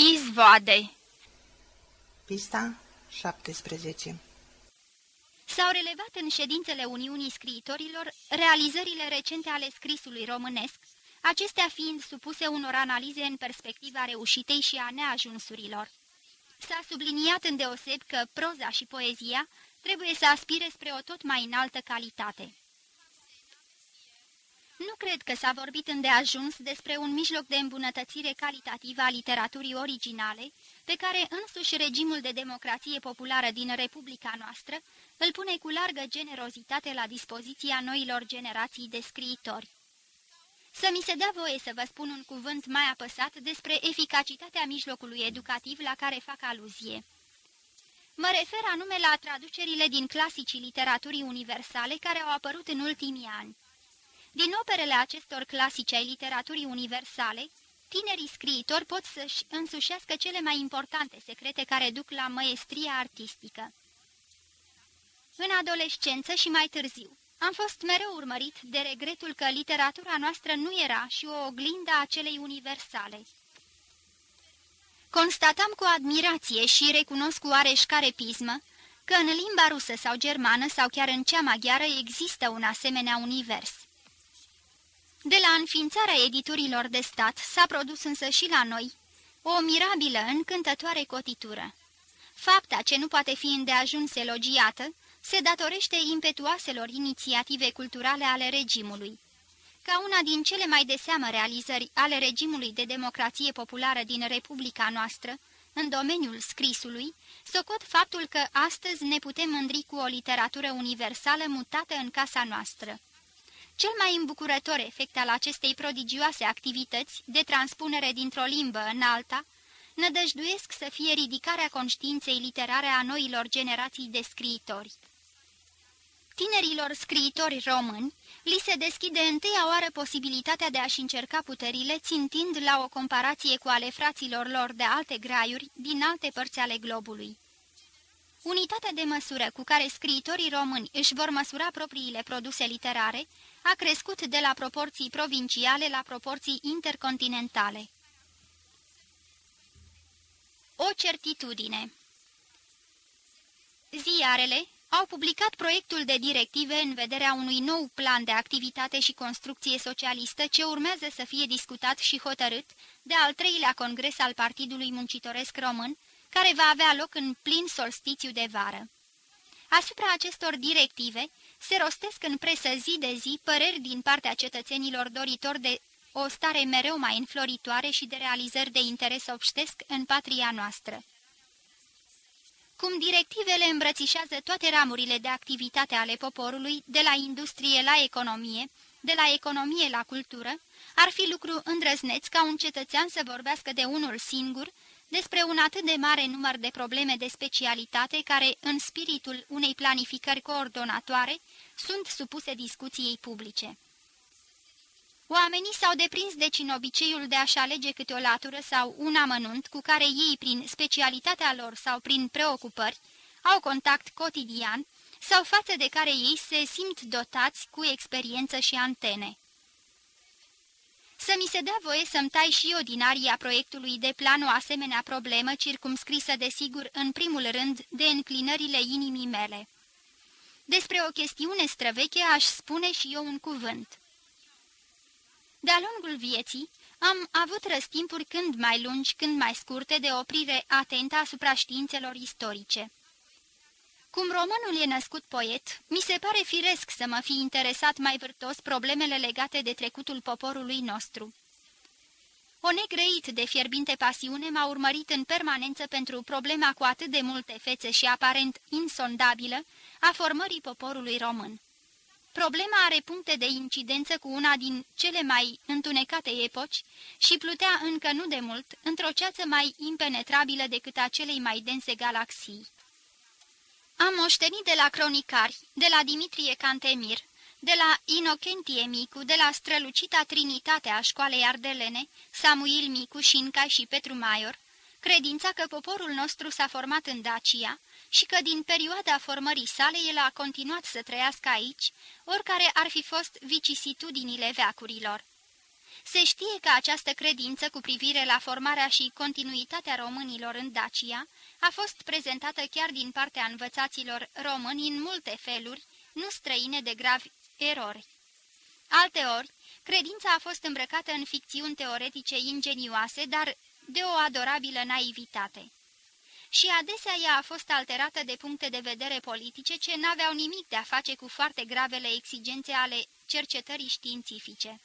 Izvoade Pista 17 S-au relevat în ședințele Uniunii Scriitorilor realizările recente ale scrisului românesc, acestea fiind supuse unor analize în perspectiva reușitei și a neajunsurilor. S-a subliniat îndeoseb că proza și poezia trebuie să aspire spre o tot mai înaltă calitate. Nu cred că s-a vorbit îndeajuns despre un mijloc de îmbunătățire calitativă a literaturii originale, pe care însuși regimul de democrație populară din Republica noastră îl pune cu largă generozitate la dispoziția noilor generații de scriitori. Să mi se dea voie să vă spun un cuvânt mai apăsat despre eficacitatea mijlocului educativ la care fac aluzie. Mă refer anume la traducerile din clasicii literaturii universale care au apărut în ultimii ani. Din operele acestor clasice ai literaturii universale, tinerii scriitori pot să-și însușească cele mai importante secrete care duc la măestria artistică. În adolescență și mai târziu, am fost mereu urmărit de regretul că literatura noastră nu era și o oglindă a celei universale. Constatam cu admirație și recunosc cu oareșcare pismă că în limba rusă sau germană sau chiar în cea maghiară există un asemenea univers. De la înființarea editurilor de stat s-a produs însă și la noi o mirabilă, încântătoare cotitură. Fapta ce nu poate fi îndeajuns elogiată se datorește impetuoaselor inițiative culturale ale regimului. Ca una din cele mai de seamă realizări ale regimului de democrație populară din Republica noastră, în domeniul scrisului, socot faptul că astăzi ne putem mândri cu o literatură universală mutată în casa noastră. Cel mai îmbucurător efect al acestei prodigioase activități de transpunere dintr-o limbă în alta, nădăjduiesc să fie ridicarea conștiinței literare a noilor generații de scriitori. Tinerilor scriitori români li se deschide întâia oară posibilitatea de a-și încerca puterile, țintind la o comparație cu ale fraților lor de alte graiuri din alte părți ale globului. Unitatea de măsură cu care scriitorii români își vor măsura propriile produse literare a crescut de la proporții provinciale la proporții intercontinentale. O certitudine Ziarele, au publicat proiectul de directive în vederea unui nou plan de activitate și construcție socialistă ce urmează să fie discutat și hotărât de al treilea congres al Partidului Muncitoresc Român, care va avea loc în plin solstițiu de vară. Asupra acestor directive se rostesc în presă zi de zi păreri din partea cetățenilor doritori de o stare mereu mai înfloritoare și de realizări de interes obștesc în patria noastră. Cum directivele îmbrățișează toate ramurile de activitate ale poporului, de la industrie la economie, de la economie la cultură, ar fi lucru îndrăzneț ca un cetățean să vorbească de unul singur despre un atât de mare număr de probleme de specialitate care, în spiritul unei planificări coordonatoare, sunt supuse discuției publice. Oamenii s-au deprins deci în obiceiul de a-și alege câte o latură sau un amănunt cu care ei, prin specialitatea lor sau prin preocupări, au contact cotidian sau față de care ei se simt dotați cu experiență și antene. Să mi se dea voie să-mi tai și eu din aria proiectului de plan o asemenea problemă circumscrisă desigur în primul rând de înclinările inimii mele. Despre o chestiune străveche aș spune și eu un cuvânt. De-a lungul vieții, am avut răstimpuri când mai lungi, când mai scurte de oprire atentă asupra științelor istorice. Cum românul e născut poet, mi se pare firesc să mă fi interesat mai vârtos problemele legate de trecutul poporului nostru. O negrăit de fierbinte pasiune m-a urmărit în permanență pentru problema cu atât de multe fețe și aparent insondabilă a formării poporului român. Problema are puncte de incidență cu una din cele mai întunecate epoci și plutea încă nu de mult într-o ceață mai impenetrabilă decât a celei mai dense galaxii. Am moștenit de la cronicari, de la Dimitrie Cantemir, de la Inocentie Micu, de la strălucita trinitate a școalei ardelene, Samuil Micu, Șinca și Petru Maior, credința că poporul nostru s-a format în Dacia, și că din perioada formării sale el a continuat să trăiască aici, oricare ar fi fost vicisitudinile veacurilor. Se știe că această credință cu privire la formarea și continuitatea românilor în Dacia a fost prezentată chiar din partea învățaților români în multe feluri, nu străine de gravi erori. Alteori, credința a fost îmbrăcată în ficțiuni teoretice ingenioase, dar de o adorabilă naivitate. Și adesea ea a fost alterată de puncte de vedere politice ce n-aveau nimic de a face cu foarte gravele exigențe ale cercetării științifice.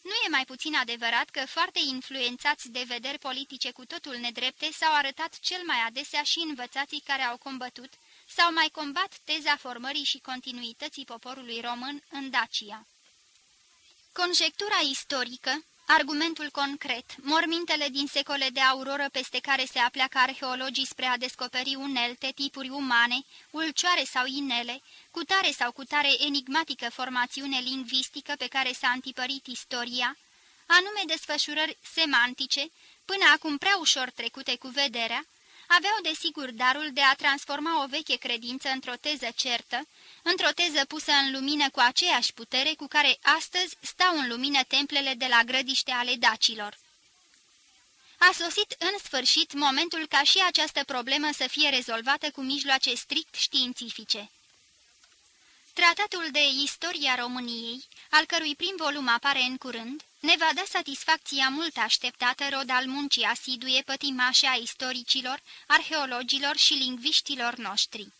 Nu e mai puțin adevărat că foarte influențați de vederi politice cu totul nedrepte s-au arătat cel mai adesea și învățații care au combătut sau mai combat teza formării și continuității poporului român în Dacia. Conjectura istorică, argumentul concret, mormintele din secole de auroră peste care se apleacă arheologii spre a descoperi unelte, tipuri umane, ulcioare sau inele, cu tare sau cu tare enigmatică formațiune lingvistică pe care s-a antipărit istoria, anume desfășurări semantice, până acum prea ușor trecute cu vederea, aveau desigur darul de a transforma o veche credință într-o teză certă, într-o teză pusă în lumină cu aceeași putere cu care astăzi stau în lumină templele de la grădiște ale dacilor. A sosit în sfârșit momentul ca și această problemă să fie rezolvată cu mijloace strict științifice. Tratatul de Istoria României, al cărui prim volum apare în curând, ne va da satisfacția mult așteptată rod al muncii asidue pătimașe a istoricilor, arheologilor și lingviștilor noștri.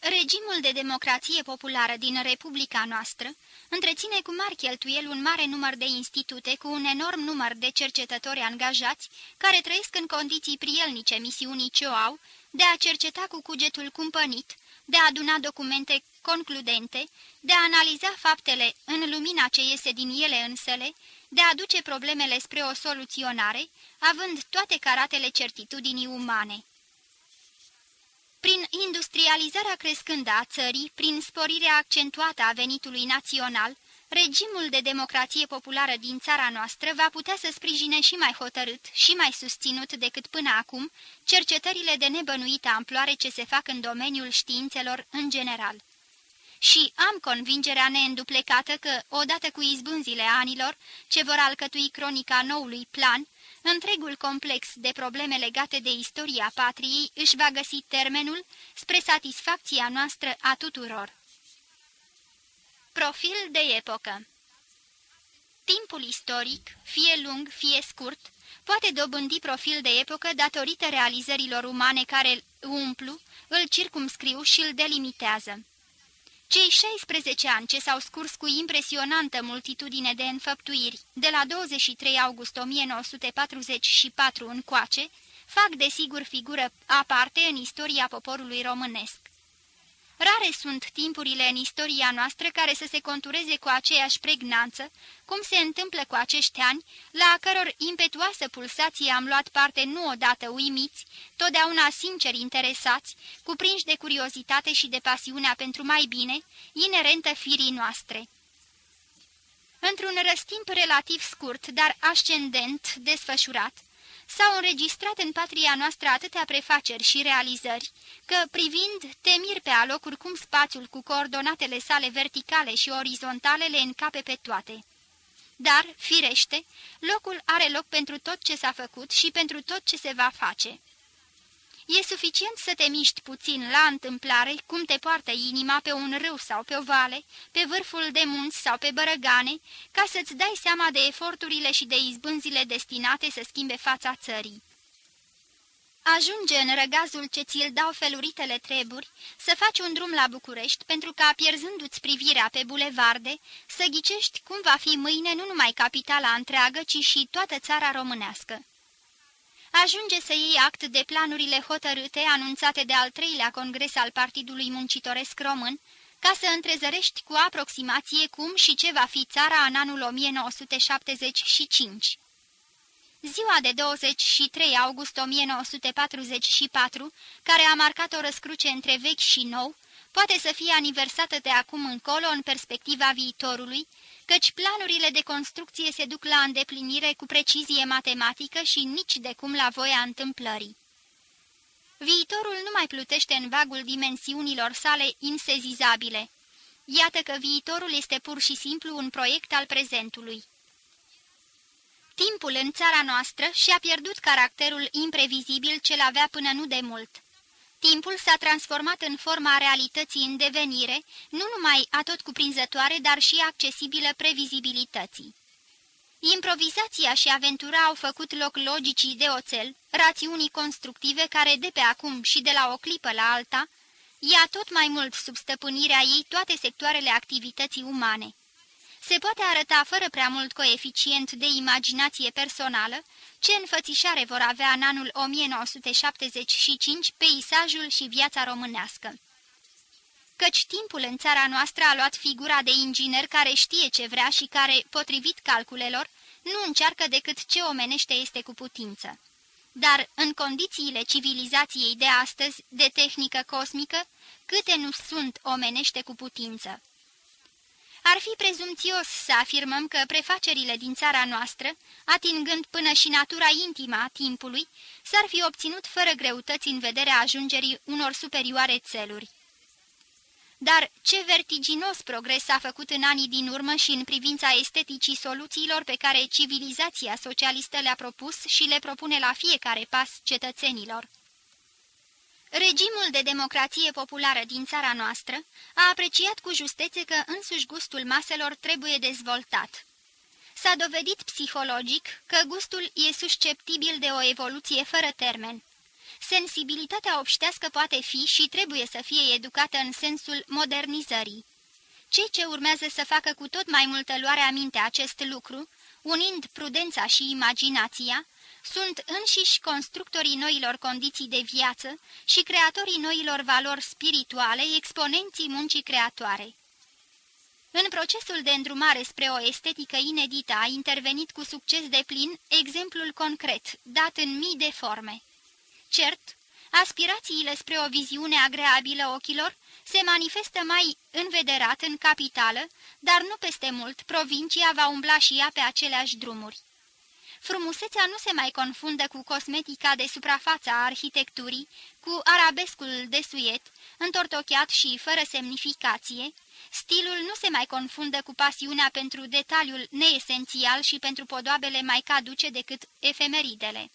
Regimul de democrație populară din Republica noastră întreține cu mari cheltuieli un mare număr de institute cu un enorm număr de cercetători angajați care trăiesc în condiții prielnice misiunii ce o au de a cerceta cu cugetul cumpănit, de a aduna documente concludente, de a analiza faptele în lumina ce iese din ele însele, de a duce problemele spre o soluționare, având toate caratele certitudinii umane. Prin industrializarea crescândă a țării, prin sporirea accentuată a venitului național, regimul de democrație populară din țara noastră va putea să sprijine și mai hotărât și mai susținut decât până acum cercetările de nebănuită amploare ce se fac în domeniul științelor în general. Și am convingerea neînduplecată că, odată cu izbânzile anilor, ce vor alcătui cronica noului plan, întregul complex de probleme legate de istoria patriei își va găsi termenul spre satisfacția noastră a tuturor. Profil de epocă Timpul istoric, fie lung, fie scurt, poate dobândi profil de epocă datorită realizărilor umane care îl umplu, îl circumscriu și îl delimitează. Cei 16 ani ce s-au scurs cu impresionantă multitudine de înfăptuiri de la 23 august 1944 încoace, fac desigur figură aparte în istoria poporului românesc. Rare sunt timpurile în istoria noastră care să se contureze cu aceeași pregnanță, cum se întâmplă cu acești ani, la a căror impetuoasă pulsație am luat parte nu odată uimiți, totdeauna sinceri interesați, cuprinși de curiozitate și de pasiunea pentru mai bine, inerentă firii noastre. Într-un răstimp relativ scurt, dar ascendent, desfășurat, s-au înregistrat în patria noastră atâtea prefaceri și realizări, că, privind, te mir pe alocuri cum spațiul cu coordonatele sale verticale și orizontale le încape pe toate. Dar, firește, locul are loc pentru tot ce s-a făcut și pentru tot ce se va face. E suficient să te miști puțin la întâmplare cum te poartă inima pe un râu sau pe o vale, pe vârful de munți sau pe bărăgane, ca să-ți dai seama de eforturile și de izbânzile destinate să schimbe fața țării. Ajunge în răgazul ce ți-l dau feluritele treburi să faci un drum la București pentru ca, pierzându-ți privirea pe bulevarde, să ghicești cum va fi mâine nu numai capitala întreagă, ci și toată țara românească ajunge să iei act de planurile hotărâte anunțate de al treilea congres al Partidului Muncitoresc Român, ca să întrezărești cu aproximație cum și ce va fi țara în anul 1975. Ziua de 23 august 1944, care a marcat o răscruce între vechi și nou, poate să fie aniversată de acum încolo în perspectiva viitorului, căci planurile de construcție se duc la îndeplinire cu precizie matematică și nici de cum la voia întâmplării. Viitorul nu mai plutește în vagul dimensiunilor sale insezizabile. Iată că viitorul este pur și simplu un proiect al prezentului. Timpul în țara noastră și-a pierdut caracterul imprevizibil ce-l avea până nu de mult. Timpul s-a transformat în forma realității în devenire, nu numai atot cuprinzătoare, dar și accesibilă previzibilității. Improvizația și aventura au făcut loc logicii de oțel, rațiunii constructive care de pe acum și de la o clipă la alta, ia tot mai mult sub stăpânirea ei toate sectoarele activității umane. Se poate arăta fără prea mult coeficient de imaginație personală ce înfățișare vor avea în anul 1975 peisajul și viața românească. Căci timpul în țara noastră a luat figura de inginer care știe ce vrea și care, potrivit calculelor, nu încearcă decât ce omenește este cu putință. Dar, în condițiile civilizației de astăzi, de tehnică cosmică, câte nu sunt omenește cu putință? Ar fi prezumțios să afirmăm că prefacerile din țara noastră, atingând până și natura intimă a timpului, s-ar fi obținut fără greutăți în vederea ajungerii unor superioare țeluri. Dar ce vertiginos progres s-a făcut în anii din urmă și în privința esteticii soluțiilor pe care civilizația socialistă le-a propus și le propune la fiecare pas cetățenilor. Regimul de democrație populară din țara noastră a apreciat cu justețe că însuși gustul maselor trebuie dezvoltat. S-a dovedit psihologic că gustul e susceptibil de o evoluție fără termen. Sensibilitatea obștească poate fi și trebuie să fie educată în sensul modernizării. Cei ce urmează să facă cu tot mai multă luare aminte acest lucru, unind prudența și imaginația, sunt înșiși constructorii noilor condiții de viață și creatorii noilor valori spirituale, exponenții muncii creatoare. În procesul de îndrumare spre o estetică inedită a intervenit cu succes de plin exemplul concret, dat în mii de forme. Cert, aspirațiile spre o viziune agreabilă ochilor se manifestă mai învederat în capitală, dar nu peste mult, provincia va umbla și ea pe aceleași drumuri. Frumusețea nu se mai confundă cu cosmetica de suprafață a arhitecturii, cu arabescul de suiet, întortocheat și fără semnificație, stilul nu se mai confundă cu pasiunea pentru detaliul neesențial și pentru podoabele mai caduce decât efemeridele.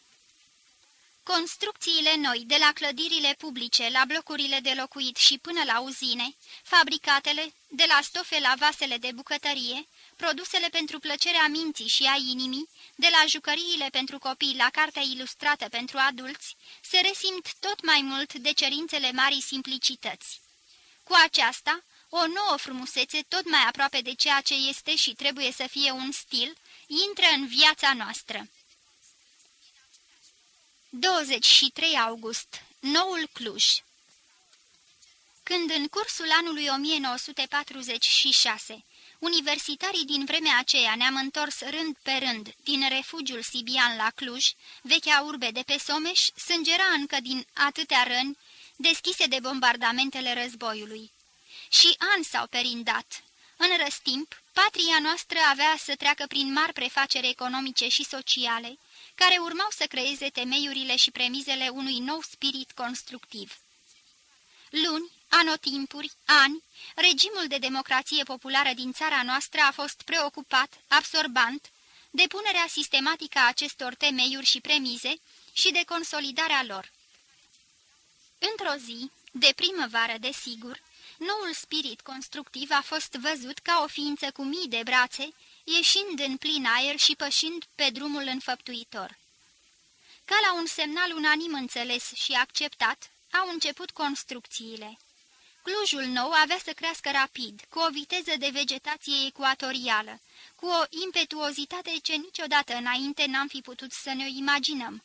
Construcțiile noi, de la clădirile publice, la blocurile de locuit și până la uzine, fabricatele, de la stofe la vasele de bucătărie, produsele pentru plăcerea minții și a inimii, de la jucăriile pentru copii la cartea ilustrată pentru adulți, se resimt tot mai mult de cerințele marii simplicități. Cu aceasta, o nouă frumusețe tot mai aproape de ceea ce este și trebuie să fie un stil, intră în viața noastră. 23 august. Noul Cluj Când în cursul anului 1946 Universitarii din vremea aceea ne-am întors rând pe rând din refugiul Sibian la Cluj, vechea urbe de pe Someș, sângera încă din atâtea răni deschise de bombardamentele războiului. Și ani s-au perindat. În răstimp, patria noastră avea să treacă prin mari prefaceri economice și sociale, care urmau să creeze temeiurile și premizele unui nou spirit constructiv. Luni, anotimpuri, ani, regimul de democrație populară din țara noastră a fost preocupat, absorbant, de punerea sistematică a acestor temeiuri și premize și de consolidarea lor. Într-o zi, de primăvară, desigur, noul spirit constructiv a fost văzut ca o ființă cu mii de brațe, ieșind în plin aer și pășind pe drumul înfăptuitor. Ca la un semnal unanim înțeles și acceptat, au început construcțiile. Clujul nou avea să crească rapid, cu o viteză de vegetație ecuatorială, cu o impetuozitate ce niciodată înainte n-am fi putut să ne o imaginăm.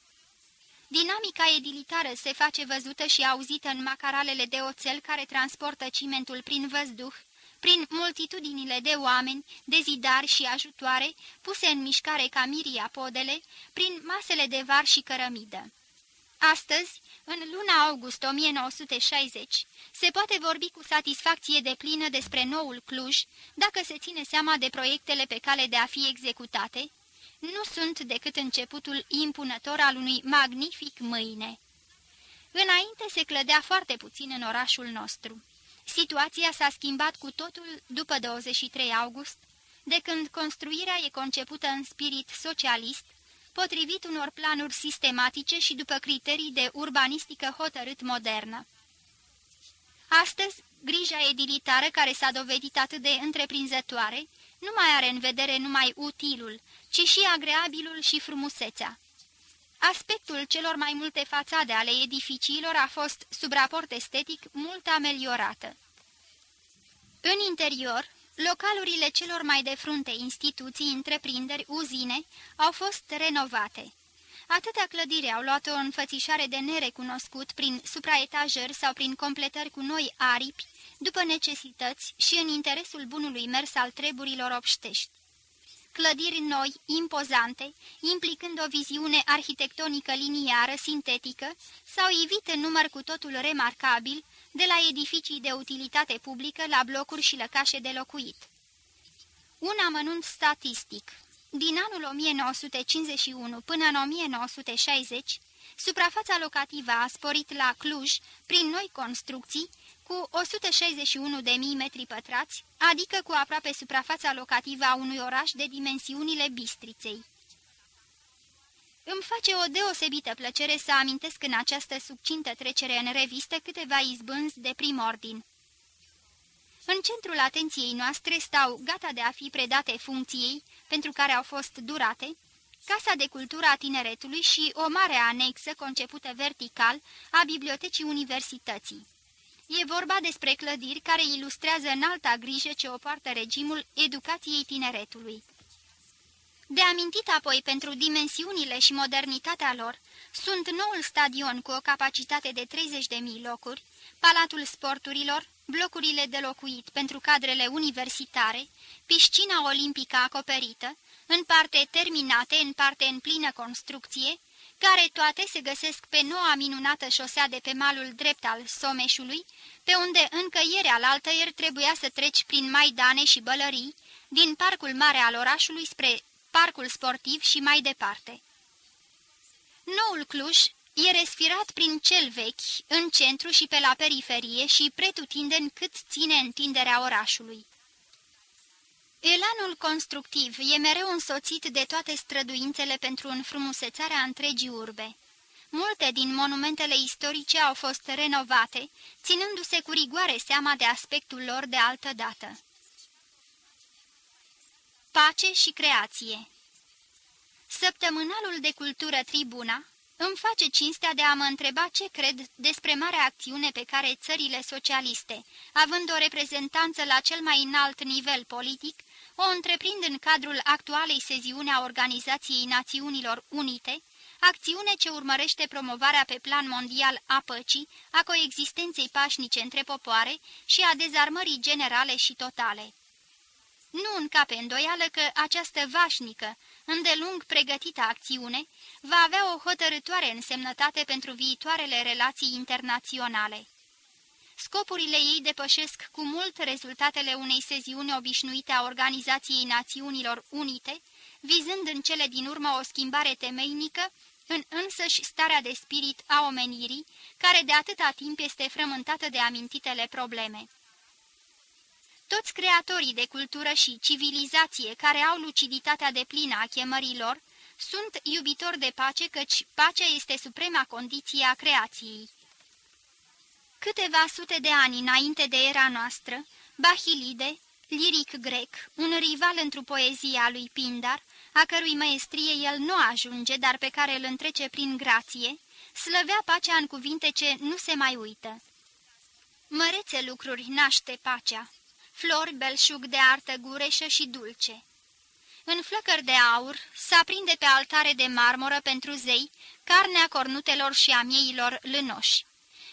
Dinamica edilitară se face văzută și auzită în macaralele de oțel care transportă cimentul prin văzduh, prin multitudinile de oameni, de zidari și ajutoare, puse în mișcare ca miria podele, prin masele de var și cărămidă. Astăzi, în luna august 1960, se poate vorbi cu satisfacție de plină despre noul Cluj, dacă se ține seama de proiectele pe cale de a fi executate, nu sunt decât începutul impunător al unui magnific mâine. Înainte se clădea foarte puțin în orașul nostru. Situația s-a schimbat cu totul după 23 august, de când construirea e concepută în spirit socialist, potrivit unor planuri sistematice și după criterii de urbanistică hotărât modernă. Astăzi, grija edilitară, care s-a dovedit atât de întreprinzătoare, nu mai are în vedere numai utilul, ci și agreabilul și frumusețea. Aspectul celor mai multe fațade ale edificiilor a fost, sub raport estetic, mult ameliorată. În interior, localurile celor mai de frunte instituții, întreprinderi, uzine, au fost renovate. Atâtea clădiri au luat o înfățișare de nerecunoscut prin supraetajări sau prin completări cu noi aripi, după necesități și în interesul bunului mers al treburilor obștești. Clădiri noi, impozante, implicând o viziune arhitectonică liniară, sintetică, s-au ivit în număr cu totul remarcabil, de la edificii de utilitate publică la blocuri și lăcașe de locuit. Un amănunt statistic. Din anul 1951 până în 1960, suprafața locativă a sporit la Cluj, prin noi construcții, cu 161.000 de metri pătrați, adică cu aproape suprafața locativă a unui oraș de dimensiunile Bistriței. Îmi face o deosebită plăcere să amintesc în această subcintă trecere în revistă câteva izbânzi de prim ordin. În centrul atenției noastre stau, gata de a fi predate funcției pentru care au fost durate, Casa de Cultură a Tineretului și o mare anexă concepută vertical a Bibliotecii Universității. E vorba despre clădiri care ilustrează înalta grijă ce o poartă regimul educației tineretului. De amintit apoi pentru dimensiunile și modernitatea lor, sunt noul stadion cu o capacitate de 30.000 locuri, Palatul Sporturilor, blocurile de locuit pentru cadrele universitare, piscina olimpică acoperită, în parte terminate, în parte în plină construcție, care toate se găsesc pe noua minunată șosea de pe malul drept al Someșului, pe unde încă ieri alaltăieri trebuia să treci prin Maidane și Bălării, din parcul mare al orașului spre parcul sportiv și mai departe. Noul Cluj e respirat prin cel vechi, în centru și pe la periferie și pretutindeni cât ține întinderea orașului. Elanul constructiv e mereu însoțit de toate străduințele pentru înfrumusețarea întregii urbe. Multe din monumentele istorice au fost renovate, ținându-se cu rigoare seama de aspectul lor de altă dată. Pace și creație Săptămânalul de cultură Tribuna îmi face cinstea de a mă întreba ce cred despre marea acțiune pe care țările socialiste, având o reprezentanță la cel mai înalt nivel politic, o întreprind în cadrul actualei seziune a Organizației Națiunilor Unite, acțiune ce urmărește promovarea pe plan mondial a păcii, a coexistenței pașnice între popoare și a dezarmării generale și totale. Nu încape îndoială că această vașnică, îndelung pregătită acțiune, va avea o hotărătoare însemnătate pentru viitoarele relații internaționale. Scopurile ei depășesc cu mult rezultatele unei seziuni obișnuite a Organizației Națiunilor Unite, vizând în cele din urmă o schimbare temeinică în însăși starea de spirit a omenirii, care de atâta timp este frământată de amintitele probleme. Toți creatorii de cultură și civilizație care au luciditatea de plină a chemărilor sunt iubitori de pace, căci pacea este suprema condiție a creației. Câteva sute de ani înainte de era noastră, Bahilide, liric grec, un rival într-o poezie a lui Pindar, a cărui maestrie el nu ajunge, dar pe care îl întrece prin grație, slăvea pacea în cuvinte ce nu se mai uită. Mărețe lucruri naște pacea, flori belșug de artă gureșă și dulce. În flăcări de aur s-aprinde pe altare de marmură pentru zei carnea cornutelor și a mieilor lânoși.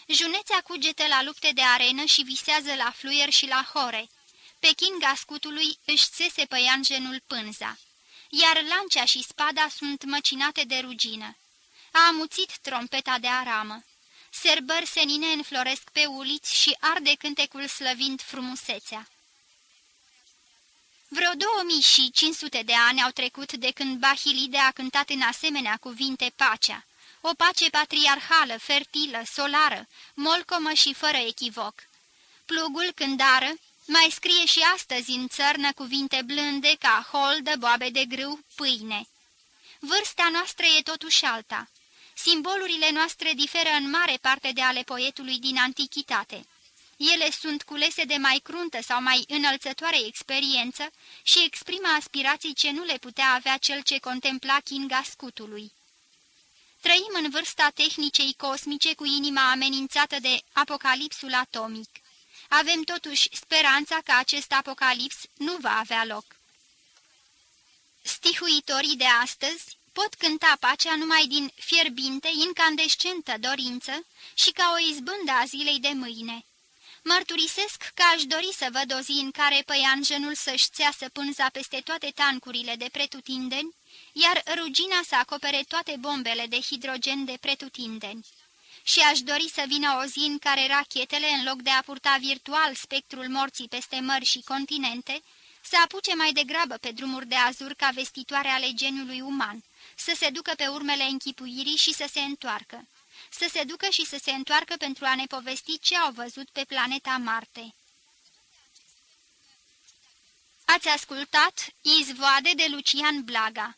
Junețea cugete la lupte de arenă și visează la fluier și la hore. Pe chinga scutului își țese păianjenul pânza, iar lancea și spada sunt măcinate de rugină. A amuțit trompeta de aramă. Serbări senine înfloresc pe uliți și arde cântecul slăvind frumusețea. Vreo 2500 de ani au trecut de când Bahilide a cântat în asemenea cuvinte pacea o pace patriarhală, fertilă, solară, molcomă și fără echivoc. Plugul când ară, mai scrie și astăzi în țărnă cuvinte blânde ca holdă, boabe de grâu, pâine. Vârsta noastră e totuși alta. Simbolurile noastre diferă în mare parte de ale poetului din antichitate. Ele sunt culese de mai cruntă sau mai înălțătoare experiență și exprimă aspirații ce nu le putea avea cel ce contempla chinga scutului. Trăim în vârsta tehnicei cosmice cu inima amenințată de apocalipsul atomic. Avem totuși speranța că acest apocalips nu va avea loc. Stihuitorii de astăzi pot cânta pacea numai din fierbinte, incandescentă dorință și ca o izbândă a zilei de mâine. Mărturisesc că aș dori să văd o zi în care păianjenul să-și țeasă pânza peste toate tancurile de pretutindeni, iar rugina să acopere toate bombele de hidrogen de pretutindeni. Și aș dori să vină o zi în care rachetele, în loc de a purta virtual spectrul morții peste mări și continente, să apuce mai degrabă pe drumuri de azur ca vestitoare ale geniului uman, să se ducă pe urmele închipuirii și să se întoarcă să se ducă și să se întoarcă pentru a ne povesti ce au văzut pe planeta Marte. Ați ascultat Izvoade de Lucian Blaga